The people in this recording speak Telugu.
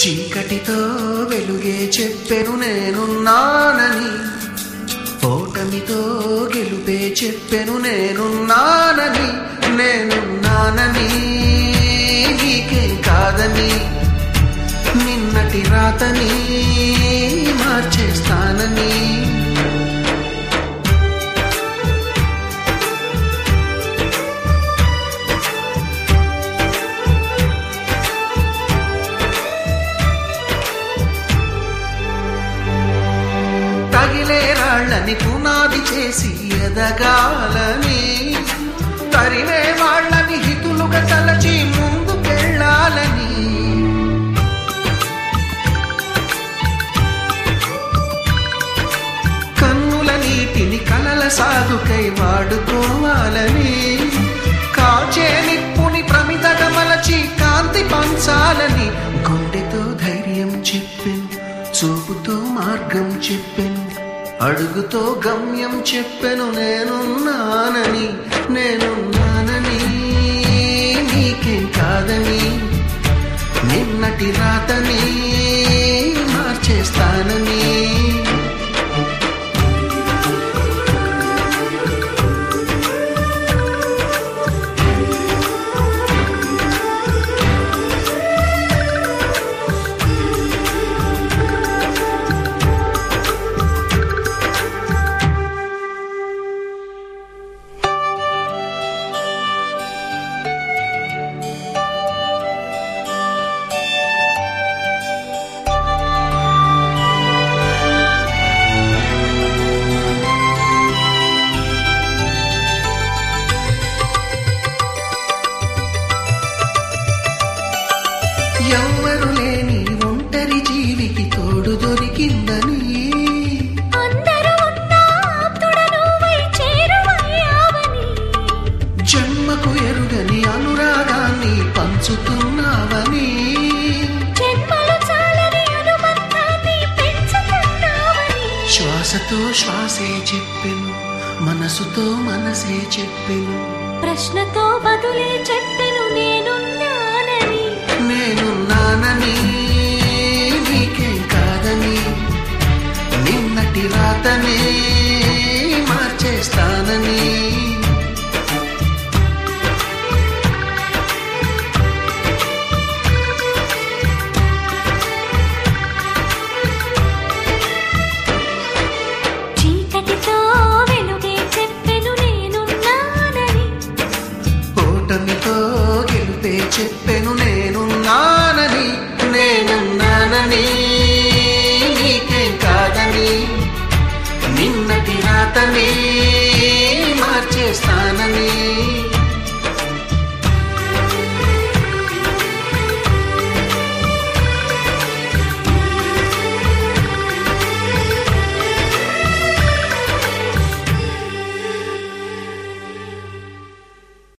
చీకటితో వెలుగే చెప్పెను నేనున్నానని ఓటమితో గెలుపే చెప్పెను నేనున్నానని నేనున్నానని నీకే కాదని నిన్నటి రాతని మార్చేస్తానని తగిలే పునాది చేసి ఎదగాలని తరిమే వాళ్ళని హితులుగా తలచి ముందుకెళ్ళాలని. కన్నుల నీటిని కలల సాగుకై వాడుకోవాలని కాచే నిప్పుని ప్రమిత మలచి కాంతి పంచాలని అడుగుతో గమ్యం చెప్పెను నేనున్నానని నేనున్నానని నీకేం కాదని నిన్నటి రాతని ఎవ్వరు లేని ఒంటరి జీవికి తోడు దొరికిందని. జన్మకు ఎరుగని అనురాగాన్ని పంచుతున్నావని. శ్వాసతో శ్వాసే చెప్పెను మనసుతో మనసే చెప్పెను. ప్రశ్నతో బదులే చెప్పెను నిన్నటి రాతనే మార్చేస్తానని ఉన్నతి రాతనే మార్చేస్తానని